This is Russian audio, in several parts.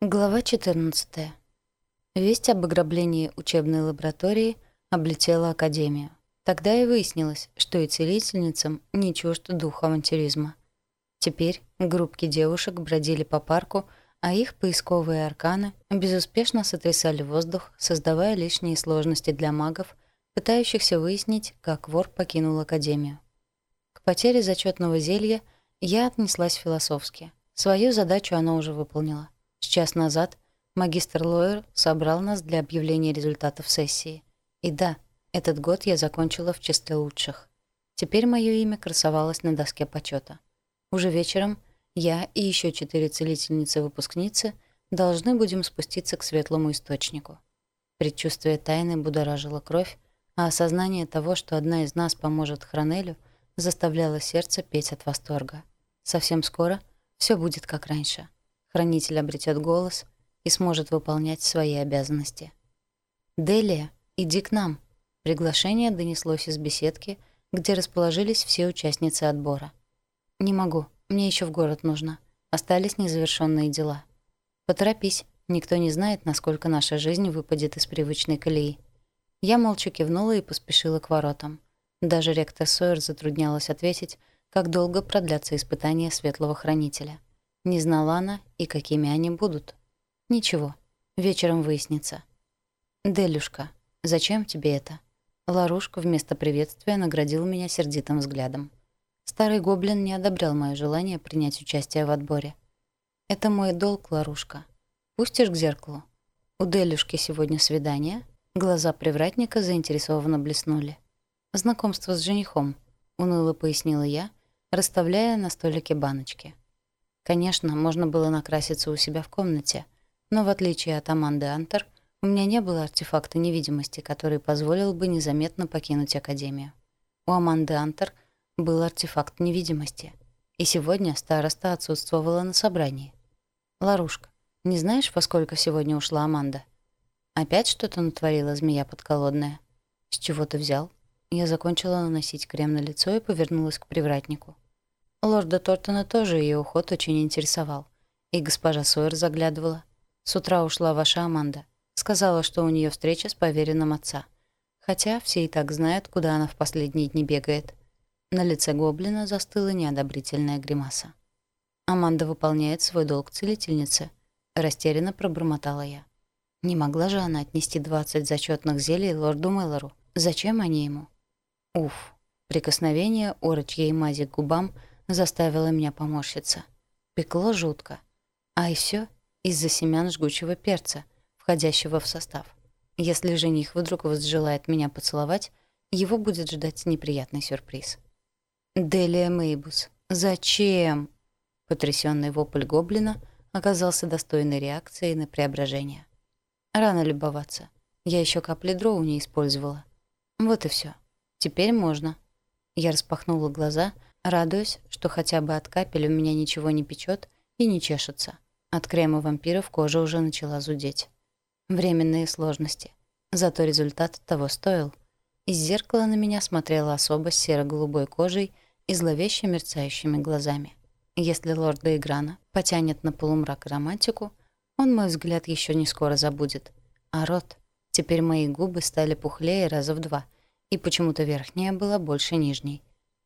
Глава 14. Весть об ограблении учебной лаборатории облетела Академию. Тогда и выяснилось, что и целительницам не чужд дух авантюризма. Теперь группки девушек бродили по парку, а их поисковые арканы безуспешно сотрясали воздух, создавая лишние сложности для магов, пытающихся выяснить, как вор покинул Академию. К потере зачетного зелья я отнеслась философски. Свою задачу она уже выполнила — с час назад магистр Лойер собрал нас для объявления результатов сессии. И да, этот год я закончила в числе лучших. Теперь мое имя красовалось на доске почета. Уже вечером я и еще четыре целительницы-выпускницы должны будем спуститься к светлому источнику. Предчувствие тайны будоражило кровь, а осознание того, что одна из нас поможет Хранелю, заставляло сердце петь от восторга. Совсем скоро все будет как раньше хранитель обретет голос и сможет выполнять свои обязанности. «Делия, иди к нам!» Приглашение донеслось из беседки, где расположились все участницы отбора. «Не могу, мне еще в город нужно. Остались незавершенные дела. Поторопись, никто не знает, насколько наша жизнь выпадет из привычной колеи». Я молча кивнула и поспешила к воротам. Даже ректор Сойер затруднялась ответить, как долго продлятся испытания Светлого Хранителя. Не знала она, и какими они будут. Ничего, вечером выяснится. «Делюшка, зачем тебе это?» Ларушка вместо приветствия наградил меня сердитым взглядом. Старый гоблин не одобрял мое желание принять участие в отборе. «Это мой долг, Ларушка. Пустишь к зеркалу?» У Делюшки сегодня свидание. Глаза привратника заинтересованно блеснули. «Знакомство с женихом», — уныло пояснила я, расставляя на столике баночки. Конечно, можно было накраситься у себя в комнате, но в отличие от Аманды Антер, у меня не было артефакта невидимости, который позволил бы незаметно покинуть Академию. У Аманды Антер был артефакт невидимости. И сегодня староста отсутствовала на собрании. «Ларушка, не знаешь, во сколько сегодня ушла Аманда?» «Опять что-то натворила змея подколодная?» «С чего ты взял?» Я закончила наносить крем на лицо и повернулась к привратнику. Лорда Тортона тоже ее уход очень интересовал. И госпожа Сойер заглядывала. С утра ушла ваша Аманда. Сказала, что у нее встреча с поверенным отца. Хотя все и так знают, куда она в последние дни бегает. На лице гоблина застыла неодобрительная гримаса. «Аманда выполняет свой долг целительницы», — растерянно пробормотала я. Не могла же она отнести 20 зачетных зелий лорду Мэллору. Зачем они ему? Уф. Прикосновение орочьей мази к губам — заставила меня поморщиться. Пекло жутко. А и все из-за семян жгучего перца, входящего в состав. Если жених вдруг возжелает меня поцеловать, его будет ждать неприятный сюрприз. «Делия Мейбус, зачем?» Потрясённый вопль гоблина оказался достойной реакцией на преображение. Рано любоваться. Я еще капли дроу не использовала. Вот и все. Теперь можно. Я распахнула глаза — Радуюсь, что хотя бы от капель у меня ничего не печет и не чешется. От крема вампиров кожа уже начала зудеть. Временные сложности. Зато результат того стоил. Из зеркала на меня смотрела особо с серо-голубой кожей и зловеще мерцающими глазами. Если лорда Играна потянет на полумрак романтику, он мой взгляд еще не скоро забудет. А рот... Теперь мои губы стали пухлее раза в два, и почему-то верхняя была больше нижней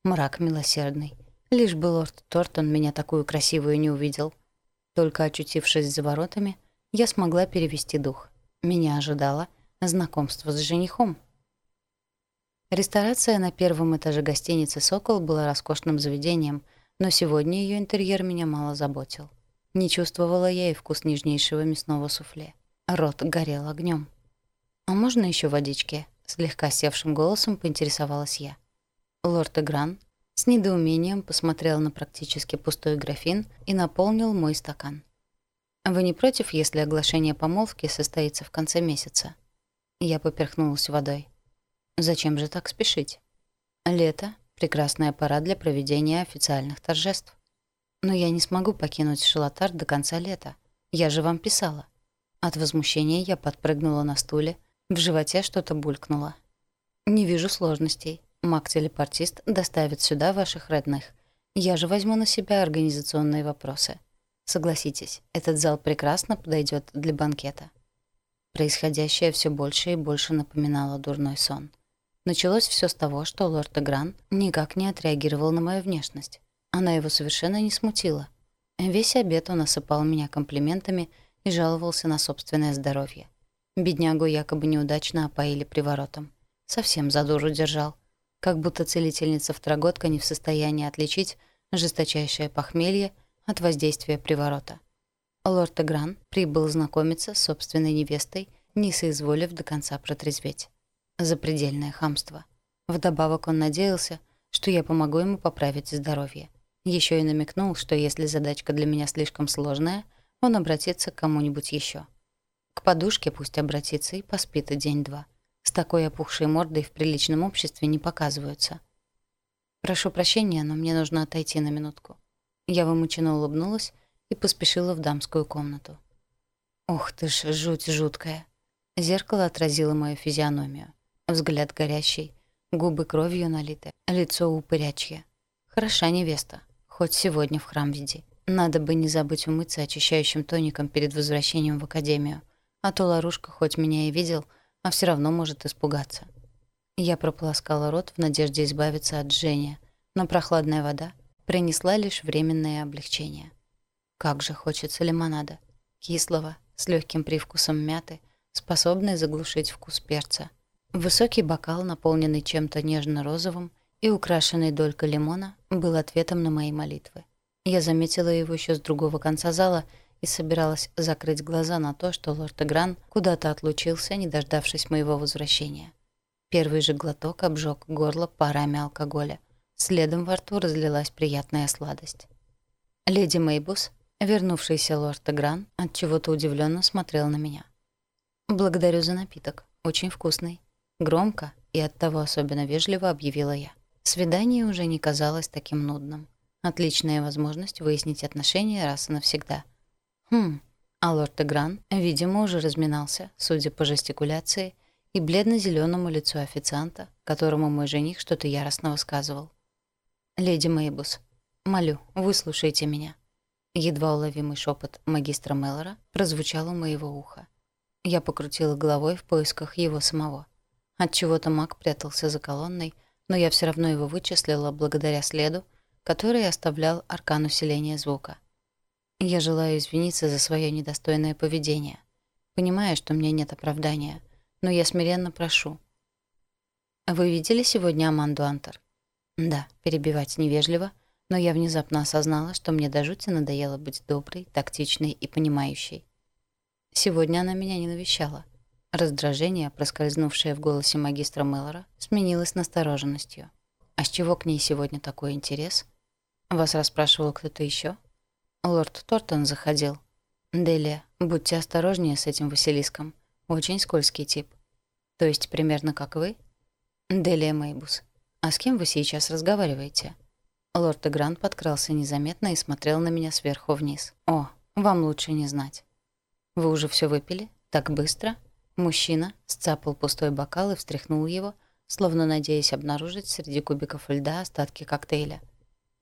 мрак милосердный. Лишь бы лорд Тортон меня такую красивую не увидел. Только очутившись за воротами, я смогла перевести дух. Меня ожидало знакомство с женихом. Ресторация на первом этаже гостиницы «Сокол» была роскошным заведением, но сегодня ее интерьер меня мало заботил. Не чувствовала я и вкус нежнейшего мясного суфле. Рот горел огнем. «А можно еще водички?» — слегка севшим голосом поинтересовалась я. Лорд Игран с недоумением посмотрел на практически пустой графин и наполнил мой стакан. «Вы не против, если оглашение помолвки состоится в конце месяца?» Я поперхнулась водой. «Зачем же так спешить? Лето — прекрасная пора для проведения официальных торжеств. Но я не смогу покинуть Шелотар до конца лета. Я же вам писала». От возмущения я подпрыгнула на стуле, в животе что-то булькнуло. «Не вижу сложностей», Маг-телепортист доставит сюда ваших родных. Я же возьму на себя организационные вопросы. Согласитесь, этот зал прекрасно подойдет для банкета. Происходящее все больше и больше напоминало дурной сон. Началось все с того, что лорд Эгран никак не отреагировал на мою внешность. Она его совершенно не смутила. Весь обед он осыпал меня комплиментами и жаловался на собственное здоровье. Беднягу якобы неудачно опоили приворотом. Совсем за дуру держал как будто целительница-второгодка не в состоянии отличить жесточайшее похмелье от воздействия приворота. Лорд Эгран прибыл знакомиться с собственной невестой, не соизволив до конца протрезветь. Запредельное хамство. Вдобавок он надеялся, что я помогу ему поправить здоровье. Еще и намекнул, что если задачка для меня слишком сложная, он обратится к кому-нибудь еще. К подушке пусть обратится и поспит день-два. С такой опухшей мордой в приличном обществе не показываются. «Прошу прощения, но мне нужно отойти на минутку». Я вымученно улыбнулась и поспешила в дамскую комнату. Ох, ты ж, жуть жуткая!» Зеркало отразило мою физиономию. Взгляд горящий, губы кровью налиты, лицо упырячье. «Хороша невеста, хоть сегодня в храм веди. Надо бы не забыть умыться очищающим тоником перед возвращением в академию. А то Ларушка хоть меня и видел, — а все равно может испугаться. Я прополоскала рот в надежде избавиться от жжения, но прохладная вода принесла лишь временное облегчение. Как же хочется лимонада. Кислого, с легким привкусом мяты, способной заглушить вкус перца. Высокий бокал, наполненный чем-то нежно-розовым и украшенный долькой лимона, был ответом на мои молитвы. Я заметила его еще с другого конца зала — и собиралась закрыть глаза на то, что лорд Эгран куда-то отлучился, не дождавшись моего возвращения. Первый же глоток обжег горло парами алкоголя. Следом во рту разлилась приятная сладость. Леди Мейбус, вернувшийся лорд Эгран, отчего-то удивленно смотрел на меня. «Благодарю за напиток. Очень вкусный». Громко и оттого особенно вежливо объявила я. Свидание уже не казалось таким нудным. Отличная возможность выяснить отношения раз и навсегда — Хм. А лорд Эгран, видимо, уже разминался, судя по жестикуляции и бледно зеленому лицу официанта, которому мой жених что-то яростно высказывал. «Леди Мейбус, молю, выслушайте меня». Едва уловимый шепот магистра Меллора прозвучал у моего уха. Я покрутила головой в поисках его самого. Отчего-то маг прятался за колонной, но я все равно его вычислила благодаря следу, который оставлял аркан усиления звука. Я желаю извиниться за свое недостойное поведение. понимая, что мне нет оправдания, но я смиренно прошу. Вы видели сегодня Аманду Антер? Да, перебивать невежливо, но я внезапно осознала, что мне до жути надоело быть доброй, тактичной и понимающей. Сегодня она меня не навещала. Раздражение, проскользнувшее в голосе магистра Мэллора, сменилось настороженностью. А с чего к ней сегодня такой интерес? Вас расспрашивал кто-то еще? Лорд Тортон заходил. Делия, будьте осторожнее с этим Василиском. Очень скользкий тип. То есть примерно как вы? Делия Мейбус. А с кем вы сейчас разговариваете? Лорд Игран подкрался незаметно и смотрел на меня сверху вниз. О, вам лучше не знать. Вы уже все выпили? Так быстро? Мужчина сцапал пустой бокал и встряхнул его, словно надеясь обнаружить среди кубиков льда остатки коктейля.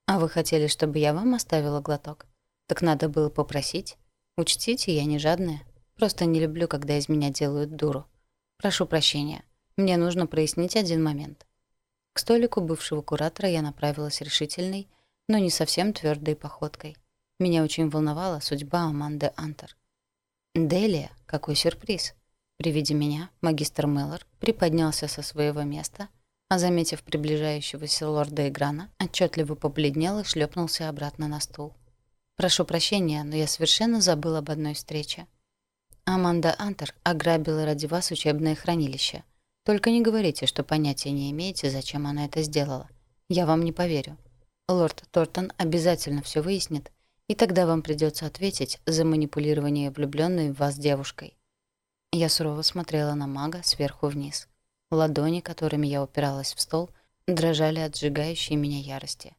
«А вы хотели, чтобы я вам оставила глоток?» Так надо было попросить. Учтите, я не жадная. Просто не люблю, когда из меня делают дуру. Прошу прощения. Мне нужно прояснить один момент. К столику бывшего куратора я направилась решительной, но не совсем твердой походкой. Меня очень волновала судьба Аманды Антер. «Делия, какой сюрприз!» При виде меня магистр Меллор приподнялся со своего места, а, заметив приближающегося лорда Играна, отчетливо побледнел и шлепнулся обратно на стул. Прошу прощения, но я совершенно забыл об одной встрече. Аманда Антер ограбила ради вас учебное хранилище. Только не говорите, что понятия не имеете, зачем она это сделала. Я вам не поверю. Лорд Тортон обязательно все выяснит, и тогда вам придется ответить за манипулирование влюбленной в вас девушкой. Я сурово смотрела на мага сверху вниз. Ладони, которыми я упиралась в стол, дрожали от сжигающей меня ярости.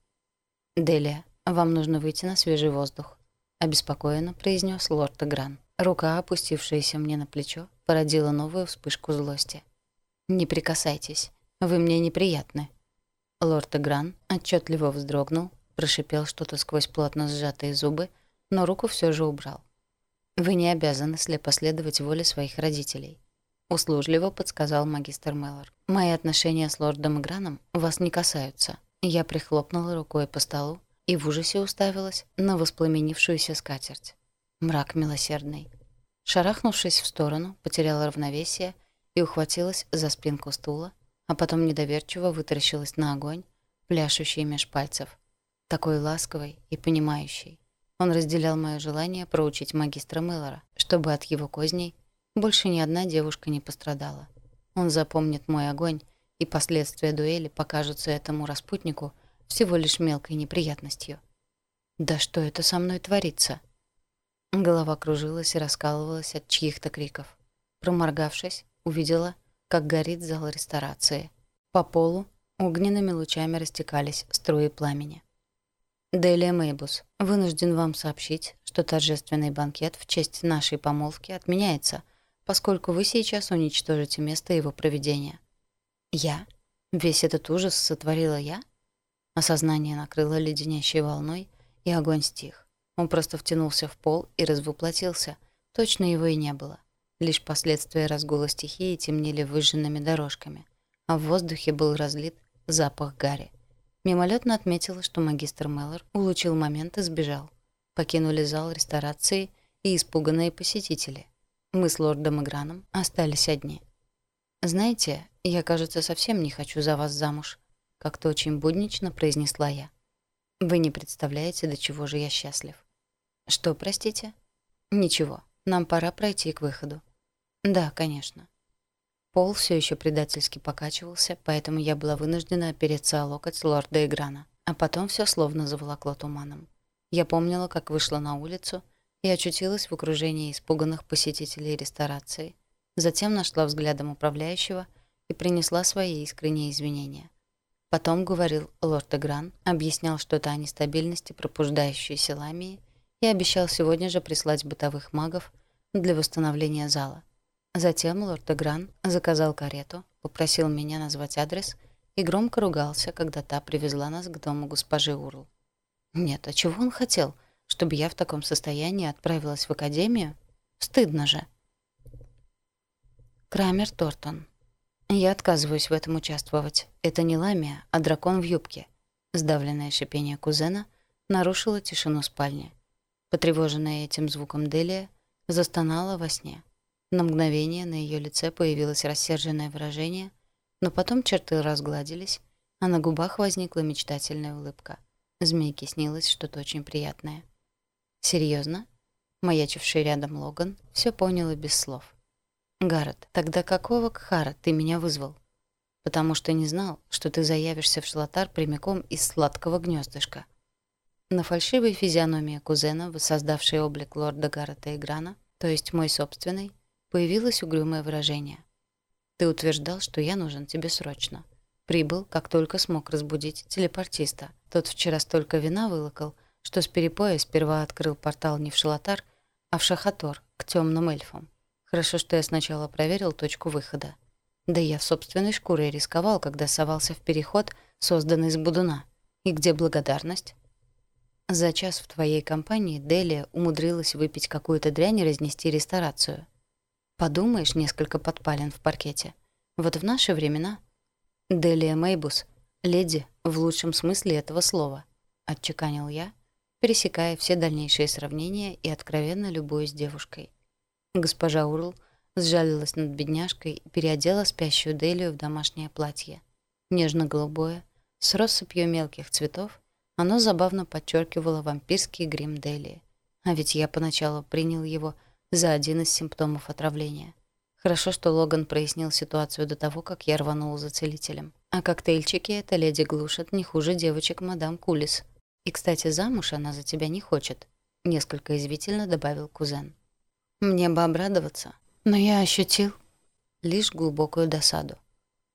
«Делия, «Вам нужно выйти на свежий воздух», — обеспокоенно произнес лорд Эгран. Рука, опустившаяся мне на плечо, породила новую вспышку злости. «Не прикасайтесь. Вы мне неприятны». Лорд Эгран отчетливо вздрогнул, прошипел что-то сквозь плотно сжатые зубы, но руку все же убрал. «Вы не обязаны слепо следовать воле своих родителей», — услужливо подсказал магистр Меллор. «Мои отношения с лордом Играном вас не касаются». Я прихлопнула рукой по столу, и в ужасе уставилась на воспламенившуюся скатерть. Мрак милосердный. Шарахнувшись в сторону, потеряла равновесие и ухватилась за спинку стула, а потом недоверчиво вытаращилась на огонь, пляшущий меж пальцев. Такой ласковый и понимающий. Он разделял мое желание проучить магистра Мэллора, чтобы от его козней больше ни одна девушка не пострадала. Он запомнит мой огонь, и последствия дуэли покажутся этому распутнику – всего лишь мелкой неприятностью. Да что это со мной творится? Голова кружилась и раскалывалась от чьих-то криков. Проморгавшись, увидела, как горит зал ресторации. По полу огненными лучами растекались струи пламени. «Делия Мейбус, вынужден вам сообщить, что торжественный банкет в честь нашей помолвки отменяется, поскольку вы сейчас уничтожите место его проведения». «Я? Весь этот ужас сотворила я?» Осознание накрыло леденящей волной, и огонь стих. Он просто втянулся в пол и развоплотился. Точно его и не было. Лишь последствия разгула стихии темнели выжженными дорожками, а в воздухе был разлит запах гари. Мимолетно отметила, что магистр Меллор улучил момент и сбежал. Покинули зал ресторации и испуганные посетители. Мы с лордом Играном остались одни. «Знаете, я, кажется, совсем не хочу за вас замуж», как-то очень буднично произнесла я. Вы не представляете, до чего же я счастлив. Что, простите? Ничего, нам пора пройти к выходу. Да, конечно. Пол все еще предательски покачивался, поэтому я была вынуждена опереться о локоть лорда Играна, а потом все словно заволокло туманом. Я помнила, как вышла на улицу и очутилась в окружении испуганных посетителей ресторации, затем нашла взглядом управляющего и принесла свои искренние извинения. Потом говорил лорд Эгран, объяснял что-то о нестабильности пропуждающейся ламии и обещал сегодня же прислать бытовых магов для восстановления зала. Затем лорд Эгран заказал карету, попросил меня назвать адрес и громко ругался, когда та привезла нас к дому госпожи Урл. Нет, а чего он хотел? Чтобы я в таком состоянии отправилась в академию? Стыдно же. Крамер Тортон, «Я отказываюсь в этом участвовать. Это не ламия, а дракон в юбке». Сдавленное шипение кузена нарушило тишину спальни. Потревоженная этим звуком Делия застонала во сне. На мгновение на ее лице появилось рассерженное выражение, но потом черты разгладились, а на губах возникла мечтательная улыбка. Змейке снилось что-то очень приятное. «Серьезно?» Маячивший рядом Логан все понял и без слов. Гаррет, тогда какого кхара ты меня вызвал? Потому что не знал, что ты заявишься в Шлатар прямиком из сладкого гнездышка. На фальшивой физиономии кузена, воссоздавшей облик лорда Гаррета Играна, то есть мой собственный, появилось угрюмое выражение. Ты утверждал, что я нужен тебе срочно. Прибыл, как только смог разбудить телепортиста. Тот вчера столько вина вылокал, что с перепоя сперва открыл портал не в Шалатар, а в Шахатор, к темным эльфам. Хорошо, что я сначала проверил точку выхода. Да я в собственной шкуре рисковал, когда совался в переход, созданный из Будуна. И где благодарность? За час в твоей компании Делия умудрилась выпить какую-то дрянь и разнести ресторацию. Подумаешь, несколько подпален в паркете. Вот в наши времена... Делия Мейбус, леди в лучшем смысле этого слова, отчеканил я, пересекая все дальнейшие сравнения и откровенно любуюсь девушкой. Госпожа Урл сжалилась над бедняжкой и переодела спящую Делию в домашнее платье. Нежно-голубое, с россыпью мелких цветов, оно забавно подчеркивало вампирский грим Делии. А ведь я поначалу принял его за один из симптомов отравления. Хорошо, что Логан прояснил ситуацию до того, как я рванул за целителем. А коктейльчики эта леди глушат не хуже девочек мадам Кулис. И, кстати, замуж она за тебя не хочет, несколько извивительно добавил кузен. Мне бы обрадоваться, но я ощутил лишь глубокую досаду.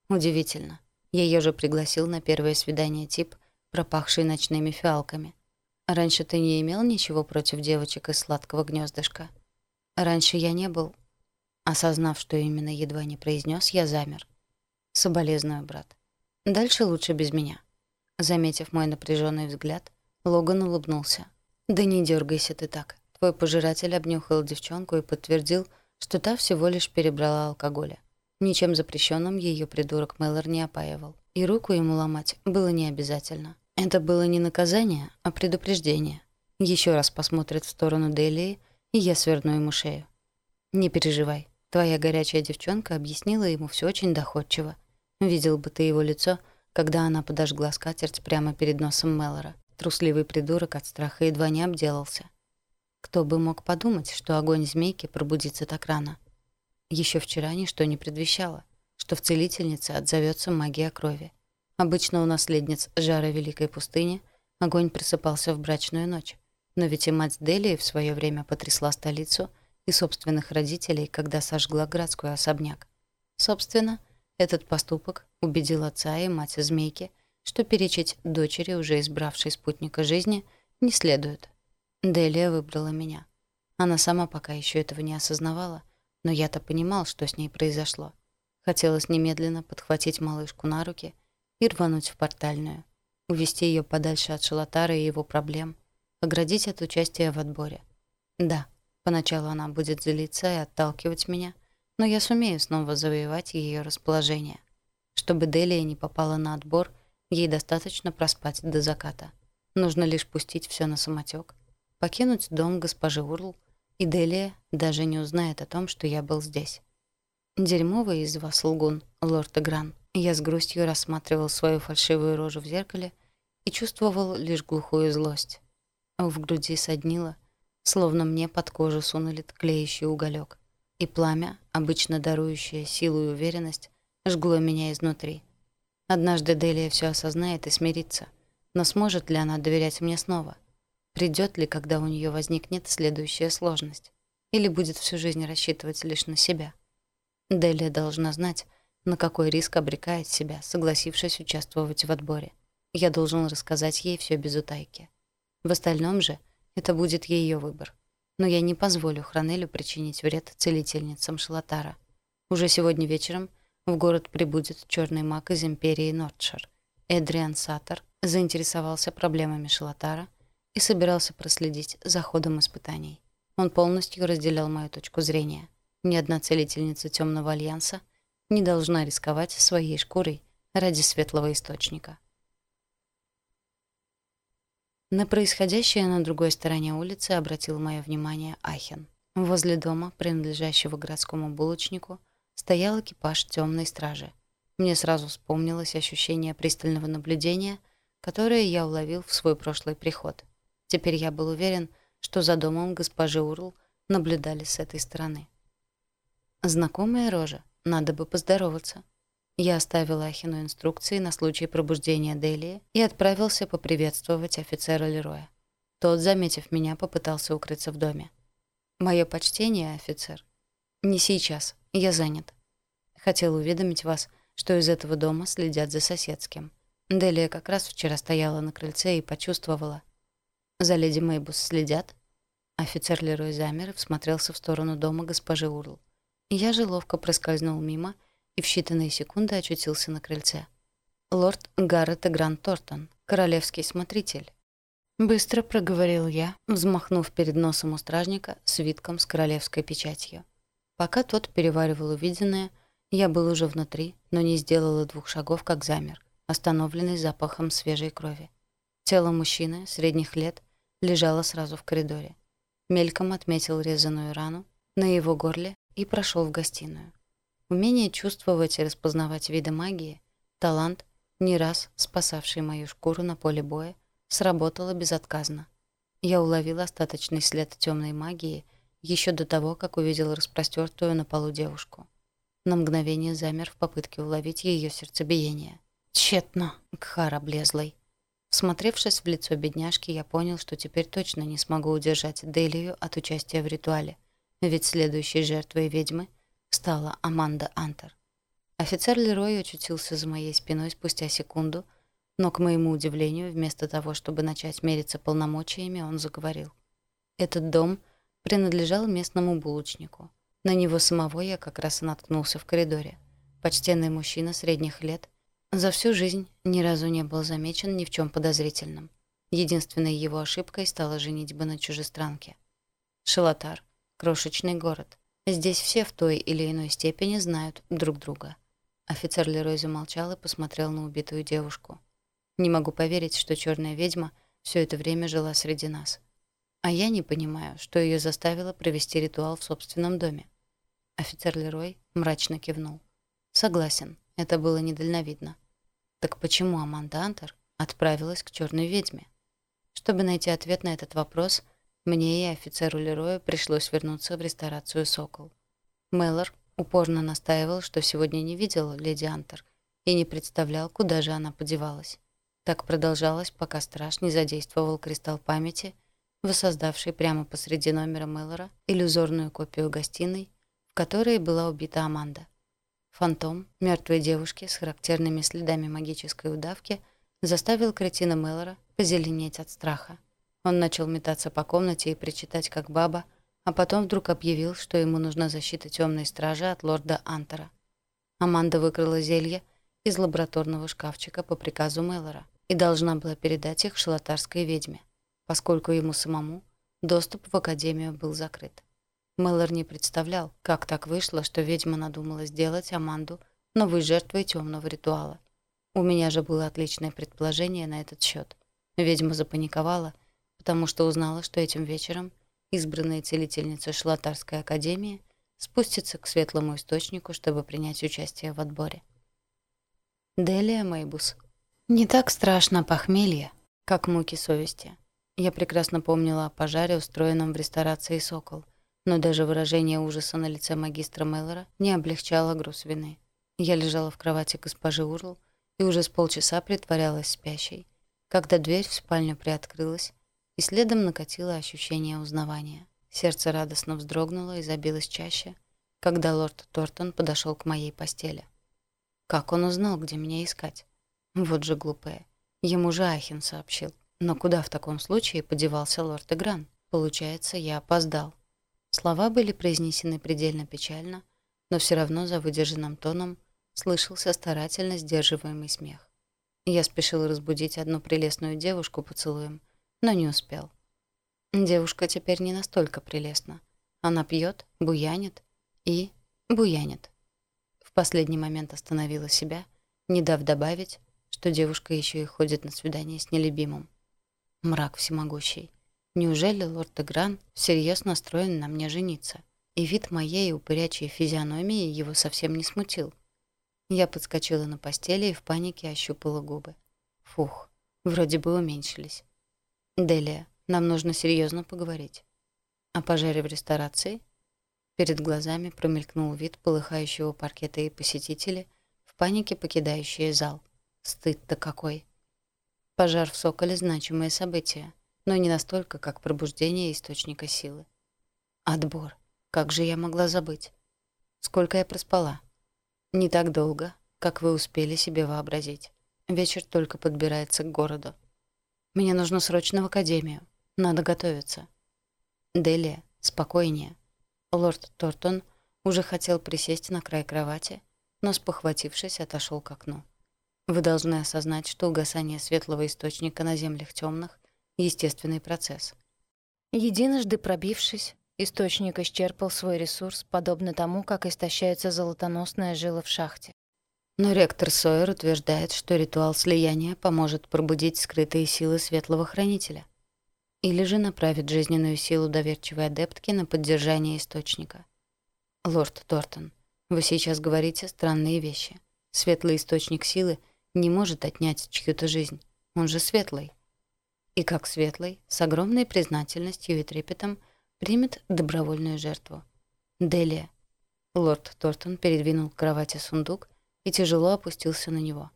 Удивительно. Ее же пригласил на первое свидание тип, пропахший ночными фиалками. Раньше ты не имел ничего против девочек из сладкого гнездышка. Раньше я не был. Осознав, что именно едва не произнес, я замер. Соболезную, брат. Дальше лучше без меня. Заметив мой напряженный взгляд, Логан улыбнулся. Да не дергайся ты так. Твой пожиратель обнюхал девчонку и подтвердил, что та всего лишь перебрала алкоголя. Ничем запрещенным ее придурок Мэллор не опаивал. И руку ему ломать было не обязательно. Это было не наказание, а предупреждение. Еще раз посмотрит в сторону Делии, и я сверну ему шею. «Не переживай. Твоя горячая девчонка объяснила ему все очень доходчиво. Видел бы ты его лицо, когда она подожгла скатерть прямо перед носом Мэллора. Трусливый придурок от страха едва не обделался. Кто бы мог подумать, что огонь змейки пробудится так рано? Еще вчера ничто не предвещало, что в целительнице отзовется магия крови. Обычно у наследниц жара Великой пустыни огонь просыпался в брачную ночь. Но ведь и мать Делии в свое время потрясла столицу и собственных родителей, когда сожгла городской особняк. Собственно, этот поступок убедил отца и мать Змейки, что перечить дочери, уже избравшей спутника жизни, не следует. Делия выбрала меня. Она сама пока еще этого не осознавала, но я-то понимал, что с ней произошло. Хотелось немедленно подхватить малышку на руки и рвануть в портальную, увести ее подальше от Шалатара и его проблем, оградить от участия в отборе. Да, поначалу она будет злиться и отталкивать меня, но я сумею снова завоевать ее расположение. Чтобы Делия не попала на отбор, ей достаточно проспать до заката. Нужно лишь пустить все на самотек — покинуть дом госпожи Урл, и Делия даже не узнает о том, что я был здесь. Дерьмовый из вас лгун, лорд Эгран. Я с грустью рассматривал свою фальшивую рожу в зеркале и чувствовал лишь глухую злость. В груди соднило, словно мне под кожу сунули тлеющий уголек, и пламя, обычно дарующее силу и уверенность, жгло меня изнутри. Однажды Делия все осознает и смирится, но сможет ли она доверять мне снова — Придет ли, когда у нее возникнет следующая сложность? Или будет всю жизнь рассчитывать лишь на себя? Делия должна знать, на какой риск обрекает себя, согласившись участвовать в отборе. Я должен рассказать ей все без утайки. В остальном же это будет ее выбор. Но я не позволю Хранелю причинить вред целительницам Шалатара. Уже сегодня вечером в город прибудет черный маг из Империи Нордшир. Эдриан Саттер заинтересовался проблемами Шалатара – и собирался проследить за ходом испытаний. Он полностью разделял мою точку зрения. Ни одна целительница Темного Альянса не должна рисковать своей шкурой ради светлого источника. На происходящее на другой стороне улицы обратил мое внимание Ахен. Возле дома, принадлежащего городскому булочнику, стоял экипаж темной стражи. Мне сразу вспомнилось ощущение пристального наблюдения, которое я уловил в свой прошлый приход. Теперь я был уверен, что за домом госпожи Урл наблюдали с этой стороны. Знакомая рожа, надо бы поздороваться. Я оставил Ахину инструкции на случай пробуждения Делии и отправился поприветствовать офицера Лероя. Тот, заметив меня, попытался укрыться в доме. «Мое почтение, офицер. Не сейчас. Я занят. Хотел уведомить вас, что из этого дома следят за соседским. Делия как раз вчера стояла на крыльце и почувствовала, «За леди Мэйбус следят?» Офицер Лерой замер и всмотрелся в сторону дома госпожи Урл. Я же ловко проскользнул мимо и в считанные секунды очутился на крыльце. «Лорд Гаррет и Гранд Тортон, королевский смотритель». Быстро проговорил я, взмахнув перед носом у стражника свитком с королевской печатью. Пока тот переваривал увиденное, я был уже внутри, но не сделал двух шагов, как замер, остановленный запахом свежей крови. Тело мужчины, средних лет, лежала сразу в коридоре. Мельком отметил резаную рану на его горле и прошел в гостиную. Умение чувствовать и распознавать виды магии, талант, не раз спасавший мою шкуру на поле боя, сработало безотказно. Я уловил остаточный след темной магии еще до того, как увидел распростертую на полу девушку. На мгновение замер в попытке уловить ее сердцебиение. Тщетно, Кхар облезлый. Всмотревшись в лицо бедняжки, я понял, что теперь точно не смогу удержать Делию от участия в ритуале, ведь следующей жертвой ведьмы стала Аманда Антер. Офицер Лерой очутился за моей спиной спустя секунду, но, к моему удивлению, вместо того, чтобы начать мериться полномочиями, он заговорил. Этот дом принадлежал местному булочнику. На него самого я как раз и наткнулся в коридоре. Почтенный мужчина средних лет — за всю жизнь ни разу не был замечен ни в чем подозрительным. Единственной его ошибкой стала женитьба на чужестранке. Шалатар – крошечный город. Здесь все в той или иной степени знают друг друга. Офицер Лерой замолчал и посмотрел на убитую девушку. «Не могу поверить, что черная ведьма все это время жила среди нас. А я не понимаю, что ее заставило провести ритуал в собственном доме». Офицер Лерой мрачно кивнул. «Согласен. Это было недальновидно. Так почему Аманда Антер отправилась к черной ведьме? Чтобы найти ответ на этот вопрос, мне и офицеру Лерою пришлось вернуться в ресторацию «Сокол». Мэллор упорно настаивал, что сегодня не видел леди Антер и не представлял, куда же она подевалась. Так продолжалось, пока страж не задействовал кристалл памяти, воссоздавший прямо посреди номера Мэллора иллюзорную копию гостиной, в которой была убита Аманда. Фантом мертвой девушки с характерными следами магической удавки заставил кретина Мэллора позеленеть от страха. Он начал метаться по комнате и причитать как баба, а потом вдруг объявил, что ему нужна защита темной стражи от лорда Антера. Аманда выкрала зелье из лабораторного шкафчика по приказу Мэллора и должна была передать их шалатарской ведьме, поскольку ему самому доступ в Академию был закрыт. Мэллор не представлял, как так вышло, что ведьма надумала сделать Аманду новой жертвой темного ритуала. У меня же было отличное предположение на этот счет. Ведьма запаниковала, потому что узнала, что этим вечером избранная целительница Шлатарской академии спустится к светлому источнику, чтобы принять участие в отборе. Делия Мейбус. Не так страшно похмелье, как муки совести. Я прекрасно помнила о пожаре, устроенном в ресторации «Сокол», но даже выражение ужаса на лице магистра Меллора не облегчало груз вины. Я лежала в кровати госпожи Урл и уже с полчаса притворялась спящей, когда дверь в спальню приоткрылась, и следом накатило ощущение узнавания. Сердце радостно вздрогнуло и забилось чаще, когда лорд Тортон подошел к моей постели. Как он узнал, где меня искать? Вот же глупое! Ему же Ахин сообщил. Но куда в таком случае подевался лорд Игран? Получается, я опоздал. Слова были произнесены предельно печально, но все равно за выдержанным тоном слышался старательно сдерживаемый смех. Я спешил разбудить одну прелестную девушку поцелуем, но не успел. Девушка теперь не настолько прелестна. Она пьет, буянит и буянит. В последний момент остановила себя, не дав добавить, что девушка еще и ходит на свидание с нелюбимым. Мрак всемогущий. Неужели лорд Дегран всерьез настроен на мне жениться? И вид моей упырячей физиономии его совсем не смутил. Я подскочила на постели и в панике ощупала губы. Фух, вроде бы уменьшились. «Делия, нам нужно серьезно поговорить». «О пожаре в ресторации?» Перед глазами промелькнул вид полыхающего паркета и посетители, в панике покидающие зал. Стыд-то какой! Пожар в Соколе — значимое событие но не настолько, как пробуждение источника силы. Отбор. Как же я могла забыть? Сколько я проспала? Не так долго, как вы успели себе вообразить. Вечер только подбирается к городу. Мне нужно срочно в академию. Надо готовиться. Делия, спокойнее. Лорд Тортон уже хотел присесть на край кровати, но, спохватившись, отошел к окну. Вы должны осознать, что угасание светлого источника на землях темных естественный процесс. Единожды пробившись, источник исчерпал свой ресурс, подобно тому, как истощается золотоносная жила в шахте. Но ректор Сойер утверждает, что ритуал слияния поможет пробудить скрытые силы Светлого Хранителя. Или же направит жизненную силу доверчивой адептки на поддержание источника. Лорд Тортон, вы сейчас говорите странные вещи. Светлый источник силы не может отнять чью-то жизнь. Он же светлый и как Светлый с огромной признательностью и трепетом примет добровольную жертву. Делия. Лорд Тортон передвинул к кровати сундук и тяжело опустился на него.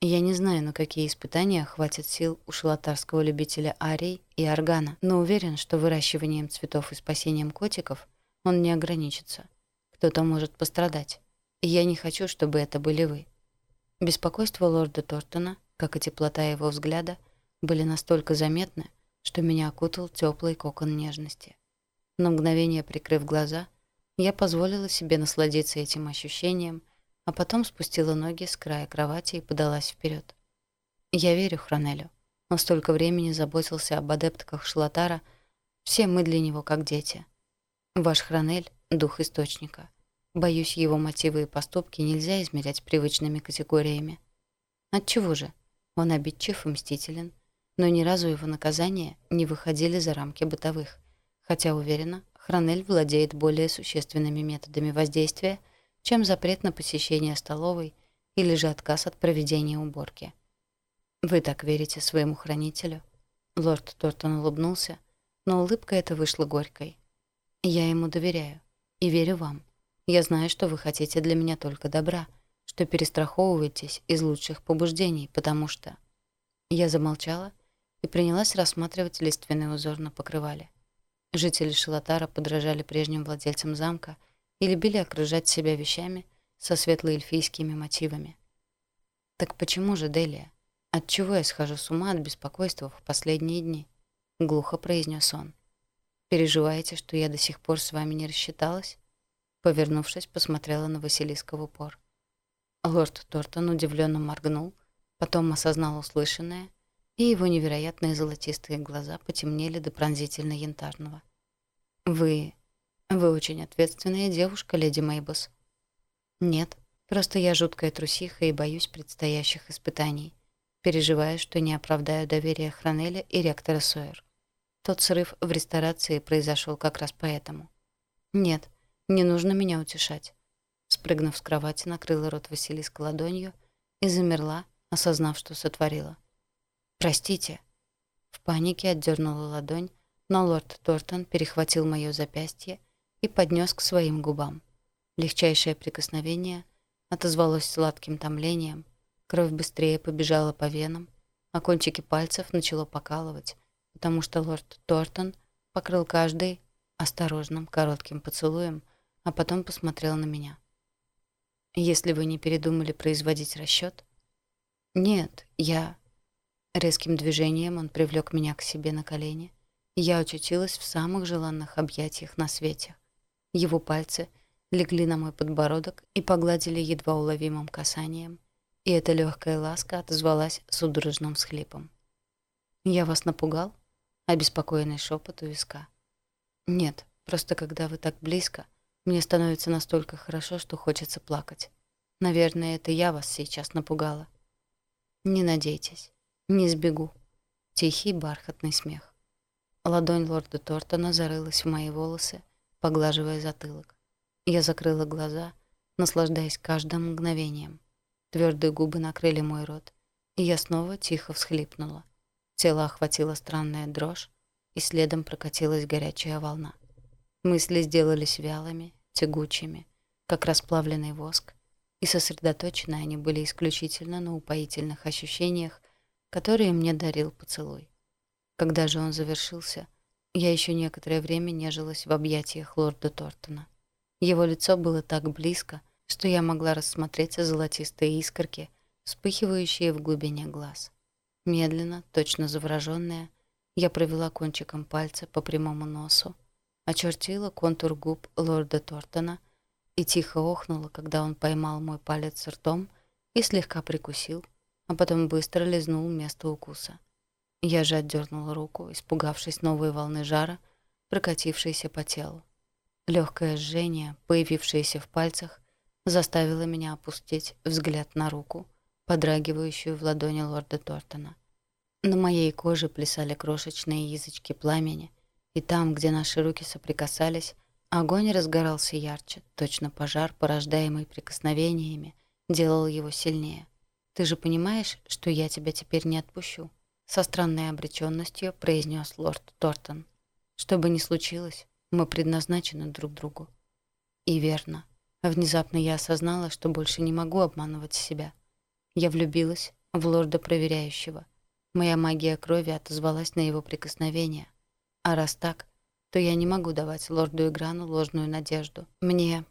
Я не знаю, на какие испытания хватит сил у шалатарского любителя арий и органа, но уверен, что выращиванием цветов и спасением котиков он не ограничится. Кто-то может пострадать. И я не хочу, чтобы это были вы. Беспокойство лорда Тортона, как и теплота его взгляда — были настолько заметны, что меня окутал теплый кокон нежности. На мгновение прикрыв глаза, я позволила себе насладиться этим ощущением, а потом спустила ноги с края кровати и подалась вперед. Я верю Хранелю. Он столько времени заботился об адептках Шлатара, все мы для него как дети. Ваш Хранель — дух источника. Боюсь, его мотивы и поступки нельзя измерять привычными категориями. Отчего же? Он обидчив и мстителен — но ни разу его наказания не выходили за рамки бытовых. Хотя, уверена, Хранель владеет более существенными методами воздействия, чем запрет на посещение столовой или же отказ от проведения уборки. «Вы так верите своему хранителю?» Лорд Тортон улыбнулся, но улыбка эта вышла горькой. «Я ему доверяю и верю вам. Я знаю, что вы хотите для меня только добра, что перестраховываетесь из лучших побуждений, потому что...» Я замолчала, и принялась рассматривать лиственный узор на покрывале. Жители Шилатара подражали прежним владельцам замка и любили окружать себя вещами со светло-эльфийскими мотивами. Так почему же, Делия? Отчего я схожу с ума от беспокойства в последние дни? Глухо произнес он. Переживаете, что я до сих пор с вами не рассчиталась? Повернувшись, посмотрела на Василиска в упор. Лорд Тортон удивленно моргнул, потом осознал услышанное и его невероятные золотистые глаза потемнели до пронзительно-янтарного. «Вы... вы очень ответственная девушка, леди Мейбус». «Нет, просто я жуткая трусиха и боюсь предстоящих испытаний, переживая, что не оправдаю доверия Хранеля и ректора Сойер. Тот срыв в ресторации произошел как раз поэтому. Нет, не нужно меня утешать». Спрыгнув с кровати, накрыла рот Василиска ладонью и замерла, осознав, что сотворила. «Простите». В панике отдернула ладонь, но лорд Тортон перехватил мое запястье и поднес к своим губам. Легчайшее прикосновение отозвалось сладким томлением, кровь быстрее побежала по венам, а кончики пальцев начало покалывать, потому что лорд Тортон покрыл каждый осторожным коротким поцелуем, а потом посмотрел на меня. «Если вы не передумали производить расчет, «Нет, я...» Резким движением он привлёк меня к себе на колени, я очутилась в самых желанных объятиях на свете. Его пальцы легли на мой подбородок и погладили едва уловимым касанием, и эта легкая ласка отозвалась судорожным всхлипом. «Я вас напугал?» — обеспокоенный шепот у виска. «Нет, просто когда вы так близко, мне становится настолько хорошо, что хочется плакать. Наверное, это я вас сейчас напугала». «Не надейтесь. Не сбегу. Тихий бархатный смех. Ладонь лорда Тортона зарылась в мои волосы, поглаживая затылок. Я закрыла глаза, наслаждаясь каждым мгновением. Твердые губы накрыли мой рот, и я снова тихо всхлипнула. Тело охватило странная дрожь, и следом прокатилась горячая волна. Мысли сделались вялыми, тягучими, как расплавленный воск, и сосредоточены они были исключительно на упоительных ощущениях которые мне дарил поцелуй. Когда же он завершился, я еще некоторое время нежилась в объятиях лорда Тортона. Его лицо было так близко, что я могла рассмотреть золотистые искорки, вспыхивающие в глубине глаз. Медленно, точно завороженная, я провела кончиком пальца по прямому носу, очертила контур губ лорда Тортона и тихо охнула, когда он поймал мой палец ртом и слегка прикусил, а потом быстро лизнул место укуса. Я же отдернула руку, испугавшись новой волны жара, прокатившейся по телу. Легкое жжение, появившееся в пальцах, заставило меня опустить взгляд на руку, подрагивающую в ладони лорда Тортона. На моей коже плясали крошечные язычки пламени, и там, где наши руки соприкасались, огонь разгорался ярче, точно пожар, порождаемый прикосновениями, делал его сильнее. «Ты же понимаешь, что я тебя теперь не отпущу?» Со странной обречённостью произнёс лорд Тортон. «Что бы ни случилось, мы предназначены друг другу». И верно. Внезапно я осознала, что больше не могу обманывать себя. Я влюбилась в лорда проверяющего. Моя магия крови отозвалась на его прикосновение. А раз так, то я не могу давать лорду Играну ложную надежду. Мне...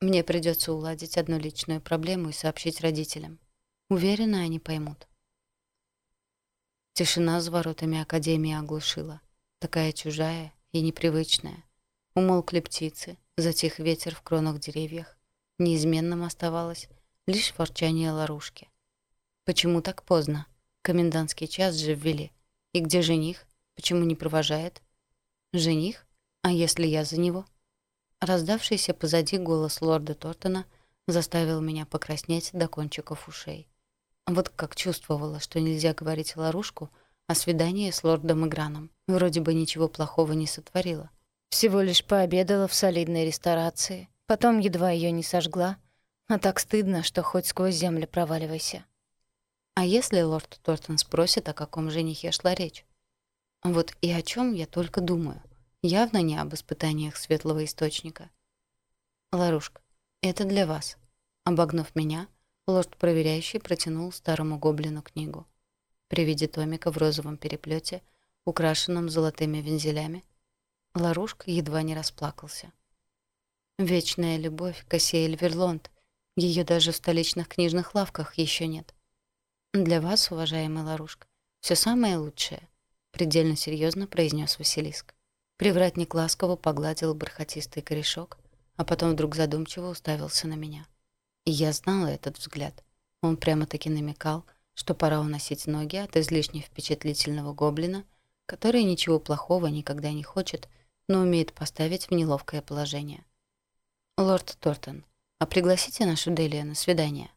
мне придётся уладить одну личную проблему и сообщить родителям. Уверена, они поймут. Тишина с воротами Академии оглушила. Такая чужая и непривычная. Умолкли птицы, затих ветер в кронах деревьях. Неизменным оставалось лишь ворчание ларушки. Почему так поздно? Комендантский час же ввели. И где жених? Почему не провожает? Жених? А если я за него? Раздавшийся позади голос лорда Тортона заставил меня покраснеть до кончиков ушей. Вот как чувствовала, что нельзя говорить Ларушку о свидании с лордом Играном. Вроде бы ничего плохого не сотворила. Всего лишь пообедала в солидной ресторации, потом едва ее не сожгла. А так стыдно, что хоть сквозь землю проваливайся. А если лорд Тортон спросит, о каком женихе шла речь? Вот и о чем я только думаю. Явно не об испытаниях светлого источника. Ларушка, это для вас. Обогнув меня, Лорд-проверяющий протянул старому гоблину книгу. При виде томика в розовом переплете, украшенном золотыми вензелями, Ларушка едва не расплакался. «Вечная любовь Кассиэль Верлонд. Ее даже в столичных книжных лавках еще нет. Для вас, уважаемый Ларушка, все самое лучшее», предельно серьезно произнес Василиск. Привратник ласково погладил бархатистый корешок, а потом вдруг задумчиво уставился на меня. И я знала этот взгляд. Он прямо-таки намекал, что пора уносить ноги от излишне впечатлительного гоблина, который ничего плохого никогда не хочет, но умеет поставить в неловкое положение. «Лорд Тортон, а пригласите нашу Делия на свидание?»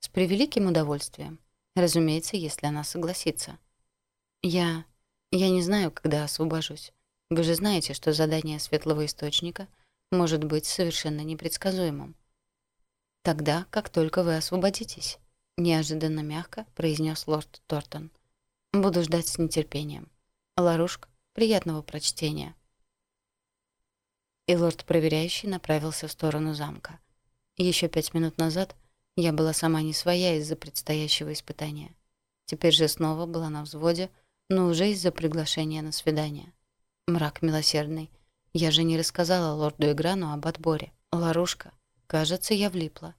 «С превеликим удовольствием. Разумеется, если она согласится». «Я... я не знаю, когда освобожусь. Вы же знаете, что задание Светлого Источника может быть совершенно непредсказуемым. «Тогда, как только вы освободитесь», — неожиданно мягко произнес лорд Тортон. «Буду ждать с нетерпением. Ларушк, приятного прочтения». И лорд проверяющий направился в сторону замка. Еще пять минут назад я была сама не своя из-за предстоящего испытания. Теперь же снова была на взводе, но уже из-за приглашения на свидание. Мрак милосердный. Я же не рассказала лорду Играну об отборе. Ларушка, Кажется, я влипла.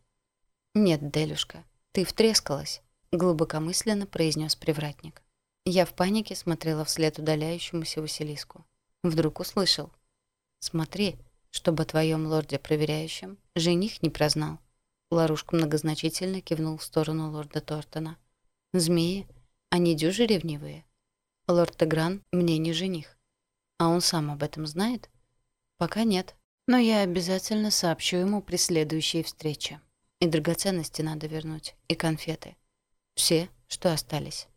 «Нет, Делюшка, ты втрескалась», — глубокомысленно произнес привратник. Я в панике смотрела вслед удаляющемуся Василиску. Вдруг услышал. «Смотри, чтобы о твоем лорде проверяющим жених не признал". Ларушка многозначительно кивнул в сторону лорда Тортона. «Змеи, они дюжи ревнивые. Лорд Тегран мне не жених. А он сам об этом знает?» «Пока нет. Но я обязательно сообщу ему при следующей встрече. И драгоценности надо вернуть, и конфеты. Все, что остались.